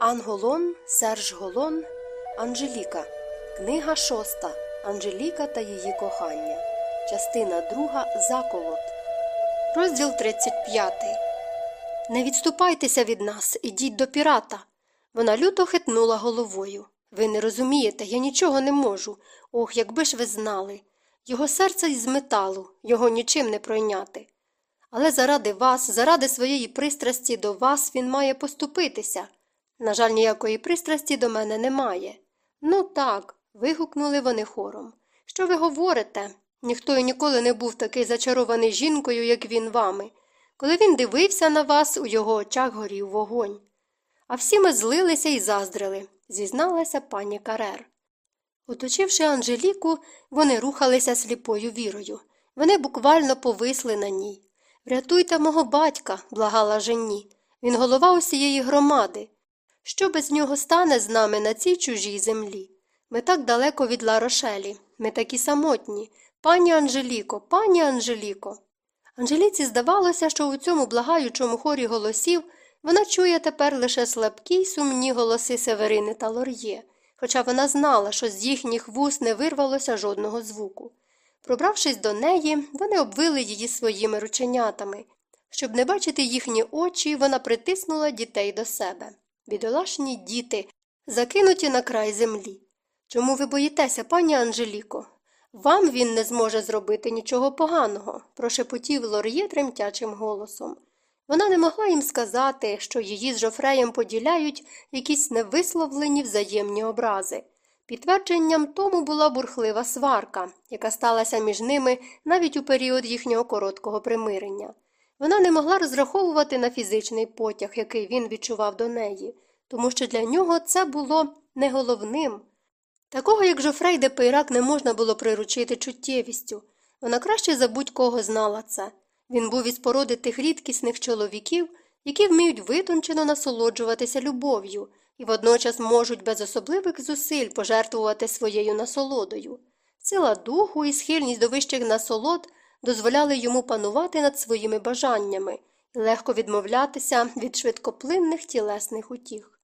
Анголон, Серж Голон, Анжеліка. Книга шоста. Анжеліка та її кохання. Частина друга. Заколот. Розділ 35. Не відступайтеся від нас, ідіть до пірата. Вона люто хитнула головою. Ви не розумієте, я нічого не можу. Ох, якби ж ви знали. Його серце із металу, його нічим не пройняти. Але заради вас, заради своєї пристрасті до вас він має поступитися. На жаль, ніякої пристрасті до мене немає. Ну так, вигукнули вони хором. Що ви говорите? Ніхто і ніколи не був такий зачарований жінкою, як він вами. Коли він дивився на вас, у його очах горів вогонь. А всі ми злилися і заздрили, зізналася пані Карер. Оточивши Анжеліку, вони рухалися сліпою вірою. Вони буквально повисли на ній. Врятуйте мого батька, благала жені. Він голова усієї громади. Що без нього стане з нами на цій чужій землі? Ми так далеко від Ларошелі, ми такі самотні. Пані Анжеліко, пані Анжеліко. Анжеліці здавалося, що у цьому благаючому хорі голосів вона чує тепер лише слабкі й сумні голоси Северини та Лор'є, хоча вона знала, що з їхніх вуст не вирвалося жодного звуку. Пробравшись до неї, вони обвили її своїми рученятами. Щоб не бачити їхні очі, вона притиснула дітей до себе. Бідолашні діти, закинуті на край землі. Чому ви боїтеся, пані Анжеліко? Вам він не зможе зробити нічого поганого, прошепотів Лор'є тремтячим голосом. Вона не могла їм сказати, що її з Жофреєм поділяють якісь невисловлені взаємні образи. Підтвердженням тому була бурхлива сварка, яка сталася між ними навіть у період їхнього короткого примирення. Вона не могла розраховувати на фізичний потяг, який він відчував до неї, тому що для нього це було не головним. Такого, як Жофрей де Пейрак, не можна було приручити чуттєвістю. Вона краще за будь-кого знала це. Він був із породи тих рідкісних чоловіків, які вміють витончено насолоджуватися любов'ю і водночас можуть без особливих зусиль пожертвувати своєю насолодою. Сила духу і схильність до вищих насолод дозволяли йому панувати над своїми бажаннями і легко відмовлятися від швидкоплинних тілесних утіх.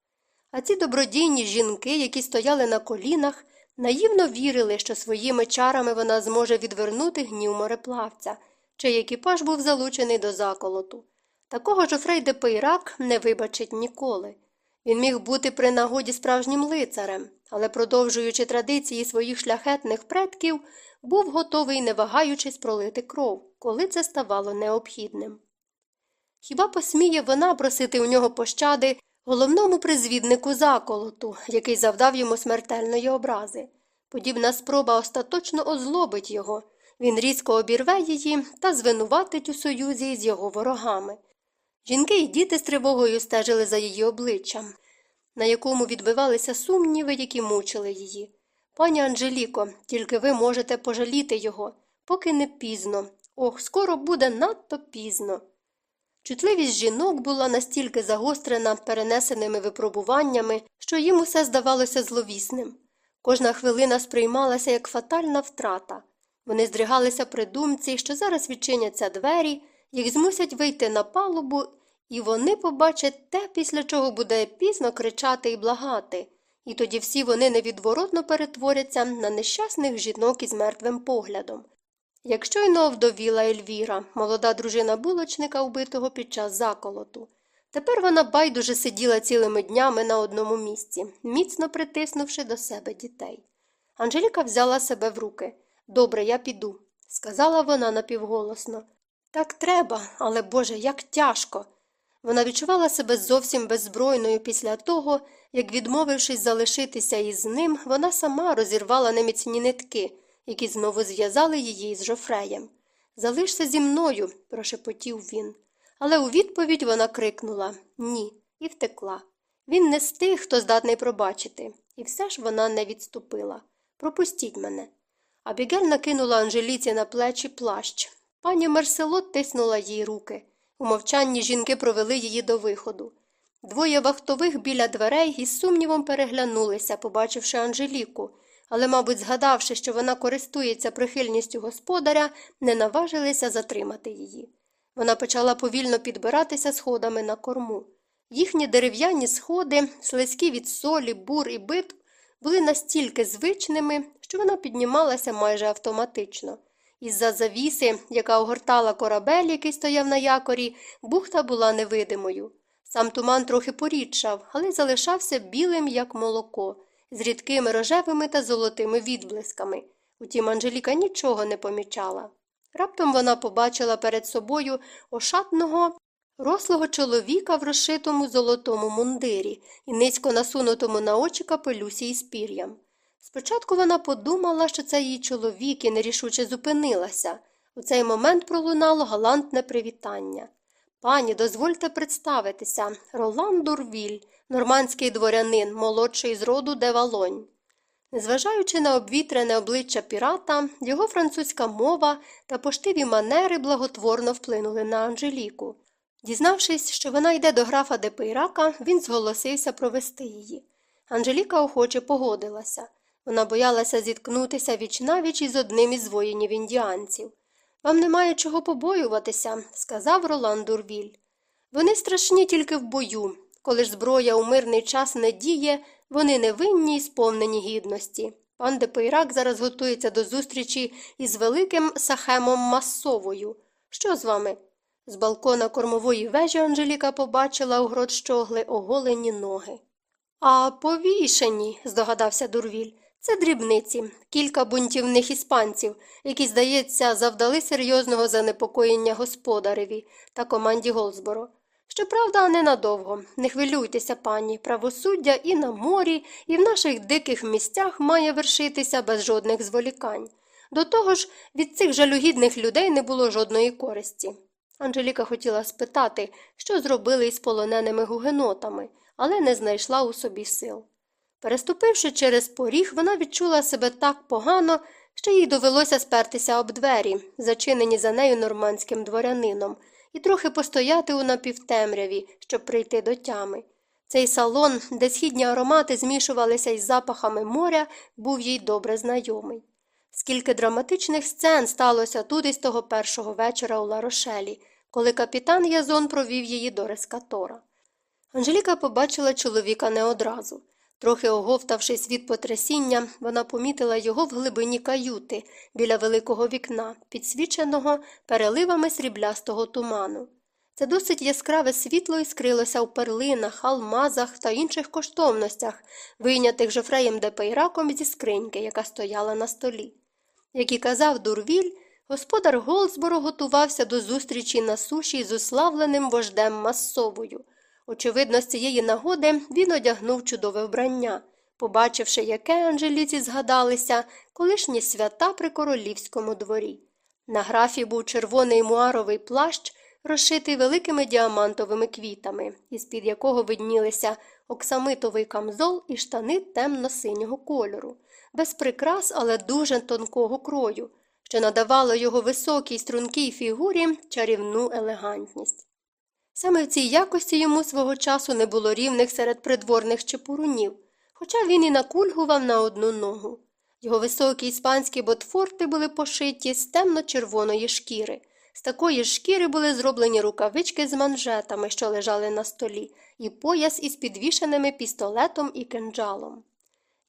А ці добродійні жінки, які стояли на колінах, наївно вірили, що своїми чарами вона зможе відвернути гнів мореплавця, чий екіпаж був залучений до заколоту. Такого Жофрей де Пейрак не вибачить ніколи. Він міг бути при нагоді справжнім лицарем, але, продовжуючи традиції своїх шляхетних предків, був готовий, не вагаючись, пролити кров, коли це ставало необхідним. Хіба посміє вона просити у нього пощади головному призвіднику заколоту, який завдав йому смертельної образи? Подібна спроба остаточно озлобить його, він різко обірве її та звинуватить у союзі з його ворогами. Жінки й діти з тривогою стежили за її обличчям, на якому відбивалися сумніви, які мучили її. Пані Анжеліко, тільки ви можете пожаліти його, поки не пізно. Ох, скоро буде надто пізно. Чутливість жінок була настільки загострена перенесеними випробуваннями, що їм усе здавалося зловісним. Кожна хвилина сприймалася як фатальна втрата. Вони здригалися при думці, що зараз відчиняться двері, їх змусять вийти на палубу, і вони побачать те, після чого буде пізно кричати і благати, і тоді всі вони невідворотно перетворяться на нещасних жінок із мертвим поглядом. Якщо й не овдовіла Ельвіра, молода дружина булочника, вбитого під час заколоту. Тепер вона байдуже сиділа цілими днями на одному місці, міцно притиснувши до себе дітей. Анжеліка взяла себе в руки. Добре, я піду, сказала вона напівголосно. Так треба, але Боже, як тяжко. Вона відчувала себе зовсім беззбройною після того, як, відмовившись залишитися із ним, вона сама розірвала неміцні нитки, які знову зв'язали її з Жофреєм. Залишся зі мною, прошепотів він. Але у відповідь вона крикнула ні, і втекла. Він не з тих, хто здатний пробачити, і все ж вона не відступила. Пропустіть мене. Абігель накинула Анжеліці на плечі плащ. Пані Мерселот тиснула їй руки. У мовчанні жінки провели її до виходу. Двоє вахтових біля дверей із сумнівом переглянулися, побачивши Анжеліку, але, мабуть, згадавши, що вона користується прихильністю господаря, не наважилися затримати її. Вона почала повільно підбиратися сходами на корму. Їхні дерев'яні сходи, слизькі від солі, бур і битв, були настільки звичними, що вона піднімалася майже автоматично. Із-за завіси, яка огортала корабель, який стояв на якорі, бухта була невидимою. Сам туман трохи порідшав, але залишався білим, як молоко, з рідкими рожевими та золотими відблисками. Утім, Анжеліка нічого не помічала. Раптом вона побачила перед собою ошатного, рослого чоловіка в розшитому золотому мундирі і низько насунутому на очі капелюсі із пір'ям. Спочатку вона подумала, що це її чоловік і нерішуче зупинилася. У цей момент пролунало галантне привітання. Пані, дозвольте представитися Ролан Дурвіль, нормандський дворянин, молодший з роду Девалонь. Незважаючи на обвітрене обличчя пірата, його французька мова та поштиві манери благотворно вплинули на Анжеліку. Дізнавшись, що вона йде до графа Депейрака, він зголосився провести її. Анжеліка охоче погодилася. Вона боялася зіткнутися віч навіч із одним із воїнів індіанців. Вам немає чого побоюватися, сказав Ролан Дурвіль. Вони страшні тільки в бою. Коли ж зброя у мирний час не діє, вони невинні і сповнені гідності. Пан де Пейрак зараз готується до зустрічі із великим сахемом Массавою. Що з вами? З балкона кормової вежі Анжеліка побачила у грот-щогли оголені ноги. А повішені, здогадався Дурвіль. Це дрібниці, кілька бунтівних іспанців, які, здається, завдали серйозного занепокоєння господареві та команді Голзборо. Щоправда, ненадовго. Не хвилюйтеся, пані, правосуддя і на морі, і в наших диких місцях має вершитися без жодних зволікань. До того ж, від цих жалюгідних людей не було жодної користі. Анжеліка хотіла спитати, що зробили із полоненими гугенотами, але не знайшла у собі сил. Переступивши через поріг, вона відчула себе так погано, що їй довелося спертися об двері, зачинені за нею нормандським дворянином, і трохи постояти у напівтемряві, щоб прийти до тями. Цей салон, де східні аромати змішувалися із запахами моря, був їй добре знайомий. Скільки драматичних сцен сталося тут із того першого вечора у Ларошелі, коли капітан Язон провів її до рескатора. Анжеліка побачила чоловіка не одразу. Трохи оговтавшись від потрясіння, вона помітила його в глибині каюти біля великого вікна, підсвіченого переливами сріблястого туману. Це досить яскраве світло іскрилося в перлинах, алмазах та інших коштовностях, вийнятих Жоффреєм де Пейраком зі скриньки, яка стояла на столі. Як і казав Дурвіль, господар Голсборо готувався до зустрічі на суші з уславленим вождем Массавою. Очевидно, з цієї нагоди він одягнув чудове вбрання, побачивши, яке Анжеліці згадалися колишні свята при королівському дворі. На графі був червоний муаровий плащ, розшитий великими діамантовими квітами, із під якого виднілися оксамитовий камзол і штани темно-синього кольору, без прикрас, але дуже тонкого крою, що надавало його високій стрункій фігурі чарівну елегантність. Саме в цій якості йому свого часу не було рівних серед придворних чепурунів, хоча він і накульгував на одну ногу. Його високі іспанські ботфорти були пошиті з темно-червоної шкіри. З такої шкіри були зроблені рукавички з манжетами, що лежали на столі, і пояс із підвішеними пістолетом і кинджалом.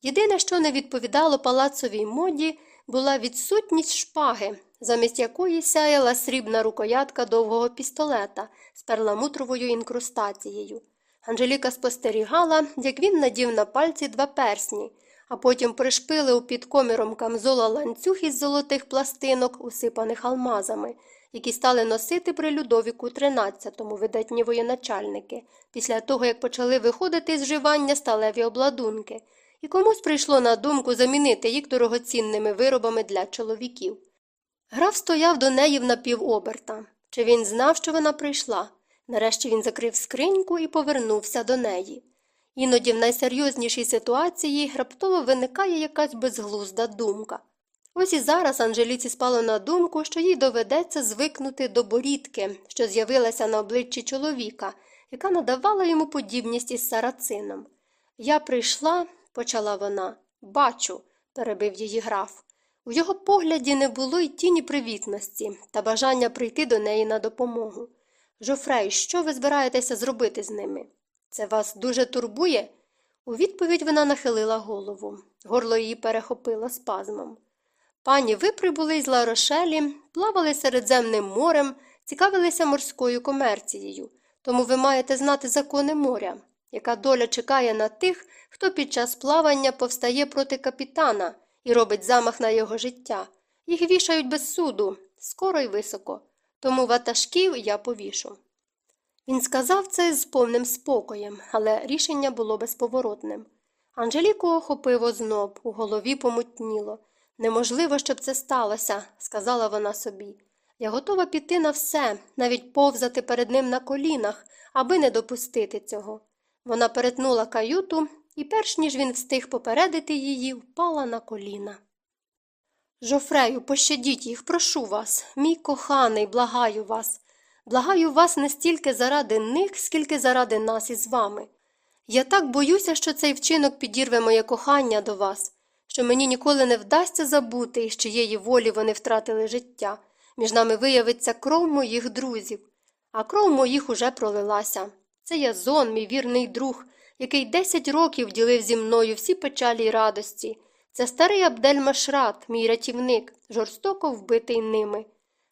Єдине, що не відповідало палацовій моді, була відсутність шпаги, замість якої сяяла срібна рукоятка довгого пістолета з перламутровою інкрустацією. Анжеліка спостерігала, як він надів на пальці два персні, а потім пришпилив під коміром камзола ланцюг із золотих пластинок, усипаних алмазами, які стали носити при Людовіку XIII видатні воєначальники, після того як почали виходити з живання сталеві обладунки, і комусь прийшло на думку замінити їх дорогоцінними виробами для чоловіків. Граф стояв до неї в напівоберта. Чи він знав, що вона прийшла? Нарешті він закрив скриньку і повернувся до неї. Іноді в найсерйознішій ситуації раптово виникає якась безглузда думка. Ось і зараз Анжеліці спало на думку, що їй доведеться звикнути до борідки, що з'явилася на обличчі чоловіка, яка надавала йому подібність із сарацином. Я прийшла, почала вона, бачу, перебив її граф. У його погляді не було й тіні привітності та бажання прийти до неї на допомогу. Жофрей, що ви збираєтеся зробити з ними? Це вас дуже турбує? У відповідь вона нахилила голову. Горло її перехопило спазмом. Пані, ви прибули із Ларошелі, плавали Середземним морем, цікавилися морською комерцією, тому ви маєте знати закони моря, яка доля чекає на тих, хто під час плавання повстає проти капітана і робить замах на його життя. Їх вішають без суду, скоро й високо, тому ватажків я повішу. Він сказав це з повним спокоєм, але рішення було безповоротним. Анжеліку охопив озноб, у голові помутніло. Неможливо, щоб це сталося, сказала вона собі. Я готова піти на все, навіть повзати перед ним на колінах, аби не допустити цього. Вона перетнула каюту і, перш ніж він встиг попередити її, впала на коліна. Жофрею, пощадіть їх, прошу вас, мій коханий, благаю вас. Благаю вас не стільки заради них, скільки заради нас із вами. Я так боюся, що цей вчинок підірве моє кохання до вас, що мені ніколи не вдасться забути, з чиєї волі вони втратили життя. Між нами виявиться кров моїх друзів, а кров моїх уже пролилася. Це Язон, мій вірний друг, який десять років ділив зі мною всі печалі й радості. Це старий Абдель Машрат, мій рятівник, жорстоко вбитий ними.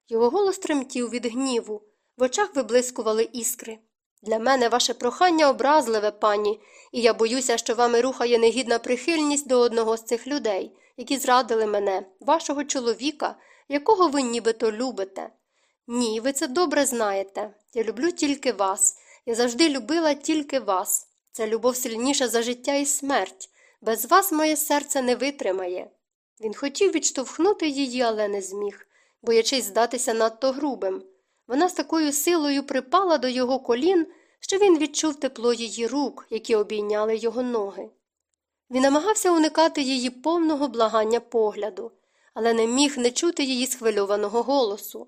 Його голос тремтів від гніву, в очах виблискували іскри. Для мене ваше прохання образливе, пані, і я боюся, що вами рухає негідна прихильність до одного з цих людей, які зрадили мене, вашого чоловіка, якого ви нібито любите. Ні, ви це добре знаєте. Я люблю тільки вас. Я завжди любила тільки вас. Ця любов сильніша за життя і смерть. Без вас моє серце не витримає. Він хотів відштовхнути її, але не зміг, боячись здатися надто грубим. Вона з такою силою припала до його колін, що він відчув тепло її рук, які обійняли його ноги. Він намагався уникати її повного благання погляду, але не міг не чути її схвильованого голосу.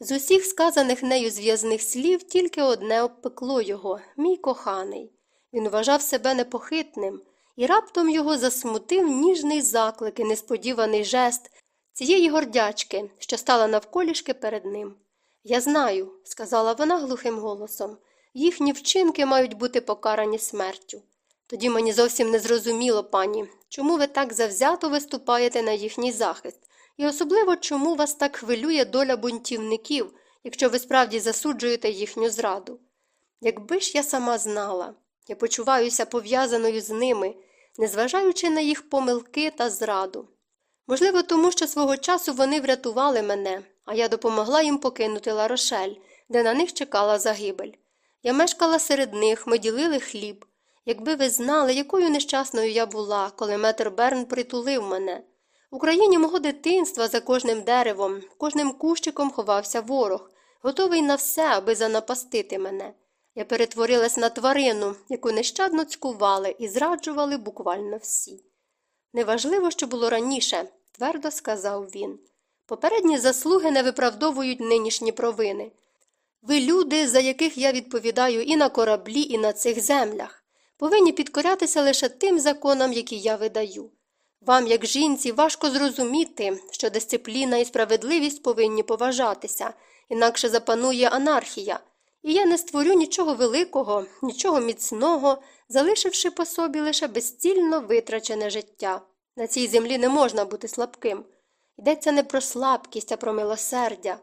З усіх сказаних нею зв'язних слів тільки одне обпекло його мій коханий. Він вважав себе непохитним, і раптом його засмутив ніжний заклик і несподіваний жест цієї гордячки, що стала навколішки перед ним. Я знаю, сказала вона глухим голосом, їхні вчинки мають бути покарані смертю. Тоді мені зовсім не зрозуміло, пані, чому ви так завзято виступаєте на їхній захист, і особливо чому вас так хвилює доля бунтівників, якщо ви справді засуджуєте їхню зраду. Якби ж я сама знала, я почуваюся пов'язаною з ними, незважаючи на їх помилки та зраду. Можливо, тому що свого часу вони врятували мене, а я допомогла їм покинути Ларошель, де на них чекала загибель. Я мешкала серед них, ми ділили хліб. Якби ви знали, якою нещасною я була, коли метр Берн притулив мене. В Україні мого дитинства за кожним деревом, кожним кущиком ховався ворог, готовий на все, аби занапастити мене. Я перетворилась на тварину, яку нещадно цькували і зраджували буквально всі. Неважливо, що було раніше, твердо сказав він. Попередні заслуги не виправдовують нинішні провини. Ви люди, за яких я відповідаю і на кораблі, і на цих землях, повинні підкорятися лише тим законам, які я видаю. Вам, як жінці, важко зрозуміти, що дисципліна і справедливість повинні поважатися, інакше запанує анархія, і я не створю нічого великого, нічого міцного, залишивши по собі лише безцільно витрачене життя. На цій землі не можна бути слабким. Йдеться не про слабкість, а про милосердя.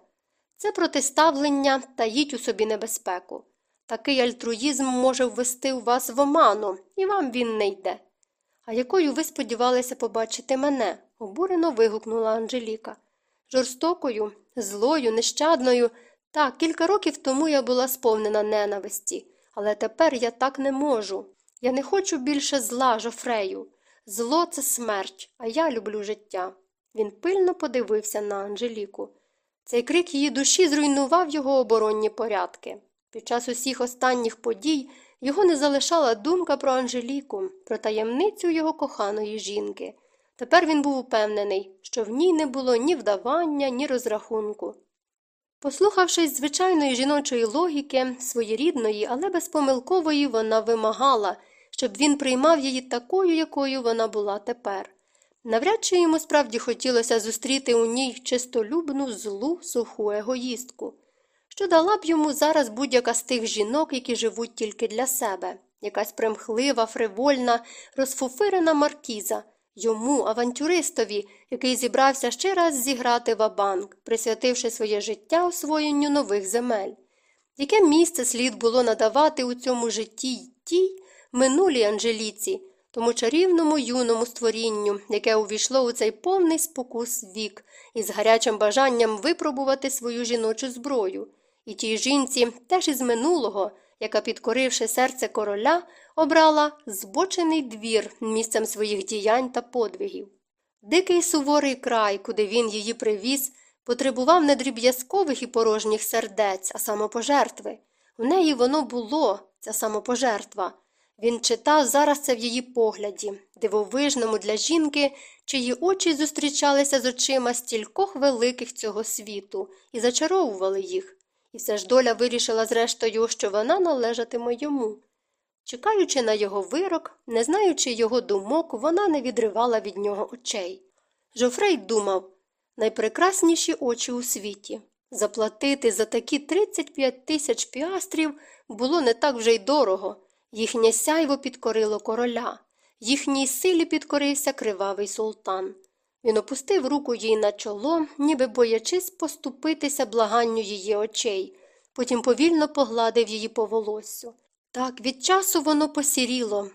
Це протиставлення таїть у собі небезпеку. Такий альтруїзм може ввести у вас в оману, і вам він не йде. А якою ви сподівалися побачити мене? обурено вигукнула Анжеліка. Жорстокою, злою, нещадною. Так, кілька років тому я була сповнена ненависті, але тепер я так не можу. Я не хочу більше зла, Жофрею. Зло це смерть, а я люблю життя. Він пильно подивився на Анжеліку. Цей крик її душі зруйнував його оборонні порядки. Під час усіх останніх подій його не залишала думка про Анжеліку, про таємницю його коханої жінки. Тепер він був упевнений, що в ній не було ні вдавання, ні розрахунку. Послухавшись звичайної жіночої логіки, своєрідної, але безпомилкової, вона вимагала, щоб він приймав її такою, якою вона була тепер. Навряд чи йому справді хотілося зустріти у ній чистолюбну, злу, суху егоїстку, що дала б йому зараз будь-яка з тих жінок, які живуть тільки для себе, якась примхлива, фривольна, розфуфирена маркіза, йому, авантюристові, який зібрався ще раз зіграти вабанк, присвятивши своє життя освоєнню нових земель. Яке місце слід було надавати у цьому житті й тій минулій Анжеліці, тому чарівному юному створінню, яке увійшло у цей повний спокус вік, із гарячим бажанням випробувати свою жіночу зброю, і тій жінці, теж із минулого, яка, підкоривши серце короля, обрала збочений двір місцем своїх діянь та подвигів. Дикий суворий край, куди він її привіз, потребував не дріб'язкових і порожніх сердець, а самопожертви. У неї воно було, ця самопожертва. Він читав зараз це в її погляді, дивовижному для жінки, чиї очі зустрічалися з очима стількох великих цього світу і зачаровували їх. І все ж доля вирішила зрештою, що вона належатиме йому. Чекаючи на його вирок, не знаючи його думок, вона не відривала від нього очей. Жофрей думав найпрекрасніші очі у світі. Заплатити за такі 35 тисяч піастрів було не так вже й дорого. Їхнє сяйво підкорило короля, їхній силі підкорився кривавий султан. Він опустив руку їй на чоло, ніби боячись поступитися благанню її очей, потім повільно погладив її по волоссю. Так, від часу воно посіріло,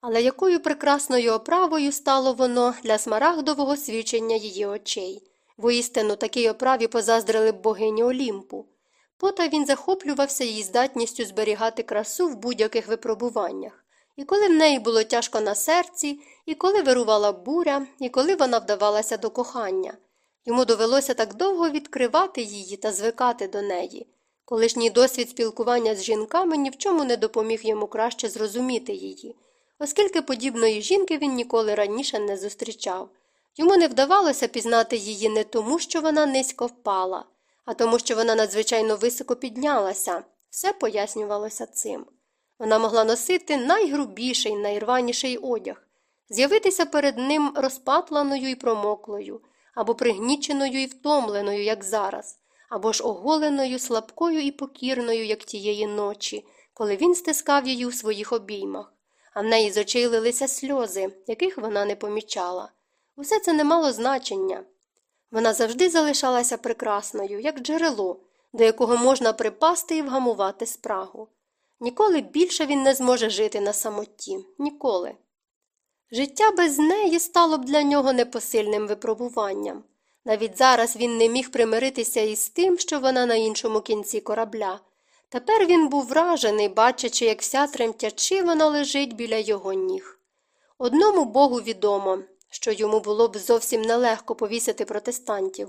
але якою прекрасною оправою стало воно для смарагдового свідчення її очей. Воістину такій оправі позаздрили б богині Олімпу. Пота він захоплювався її здатністю зберігати красу в будь-яких випробуваннях. І коли в неї було тяжко на серці, і коли вирувала буря, і коли вона вдавалася до кохання. Йому довелося так довго відкривати її та звикати до неї. Колишній досвід спілкування з жінками ні в чому не допоміг йому краще зрозуміти її, оскільки подібної жінки він ніколи раніше не зустрічав. Йому не вдавалося пізнати її не тому, що вона низько впала, а тому, що вона надзвичайно високо піднялася. Все пояснювалося цим. Вона могла носити найгрубіший, найрваніший одяг, з'явитися перед ним розпатланою і промоклою, або пригніченою і втомленою, як зараз, або ж оголеною, слабкою і покірною, як тієї ночі, коли він стискав її у своїх обіймах, а в неї з очей лилися сльози, яких вона не помічала. Усе це не мало значення. Вона завжди залишалася прекрасною, як джерело, до якого можна припасти і вгамувати спрагу. Ніколи більше він не зможе жити на самоті. Ніколи. Життя без неї стало б для нього непосильним випробуванням. Навіть зараз він не міг примиритися із тим, що вона на іншому кінці корабля. Тепер він був вражений, бачачи, як вся тремтячи вона лежить біля його ніг. Одному богу відомо, що йому було б зовсім нелегко повісити протестантів.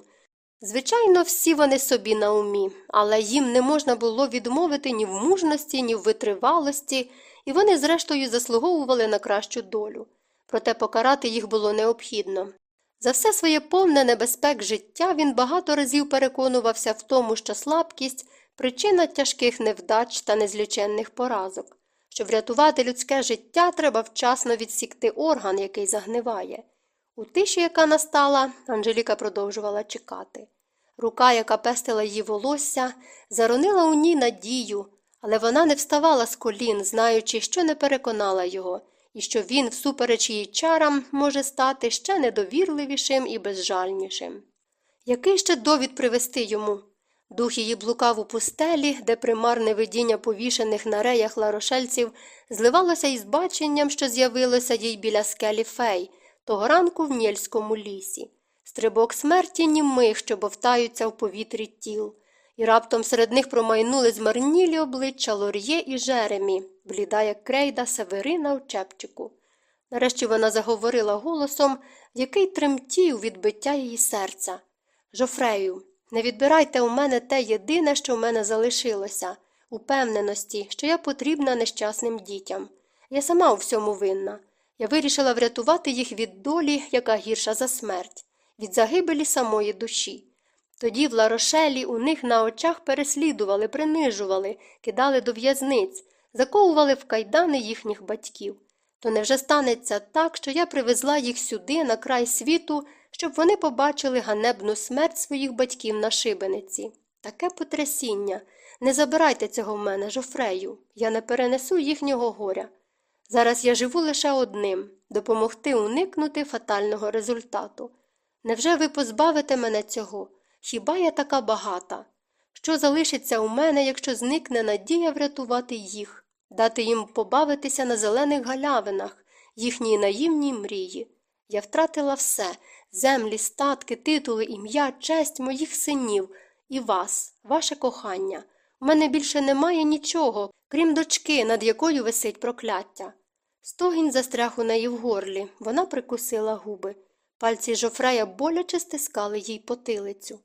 Звичайно, всі вони собі на умі, але їм не можна було відмовити ні в мужності, ні в витривалості, і вони, зрештою, заслуговували на кращу долю. Проте покарати їх було необхідно. За все своє повне небезпек життя він багато разів переконувався в тому, що слабкість причина тяжких невдач та незліченних поразок. Щоб врятувати людське життя, треба вчасно відсікти орган, який загниває. У тиші, яка настала, Анжеліка продовжувала чекати. Рука, яка пестила її волосся, заронила у ній надію, але вона не вставала з колін, знаючи, що не переконала його, і що він, всупереч її чарам, може стати ще недовірливішим і безжальнішим. Який ще довід привести йому? Дух її блукав у пустелі, де примарне видіння повішених на реях ларошельців зливалося із баченням, що з'явилося їй біля скелі фей, того ранку в Нєльському лісі, стрибок смерті німих, що бовтаються в повітрі тіл, і раптом серед них промайнули змарнілі обличчя Лор'є і Жеремі, бліда, як крейда Северина в чепчику. Нарешті вона заговорила голосом, який тремтів від биття її серця. Жофрею, не відбирайте у мене те єдине, що в мене залишилося, упевненості, що я потрібна нещасним дітям. Я сама у всьому винна. Я вирішила врятувати їх від долі, яка гірша за смерть, від загибелі самої душі. Тоді в ларошелі у них на очах переслідували, принижували, кидали до в'язниць, заковували в кайдани їхніх батьків. То невже станеться так, що я привезла їх сюди, на край світу, щоб вони побачили ганебну смерть своїх батьків на шибениці? Таке потрясіння. Не забирайте цього в мене, жофрею, я не перенесу їхнього горя. Зараз я живу лише одним допомогти уникнути фатального результату. Невже ви позбавите мене цього? Хіба я така багата? Що залишиться у мене, якщо зникне надія врятувати їх, дати їм побавитися на зелених галявинах, їхній наївній мрії? Я втратила все землі, статки, титули, ім'я, честь моїх синів і вас, ваше кохання. У мене більше немає нічого, крім дочки, над якою висить прокляття. Стогін застряг у неї в горлі, вона прикусила губи. Пальці жофрея боляче стискали їй потилицю.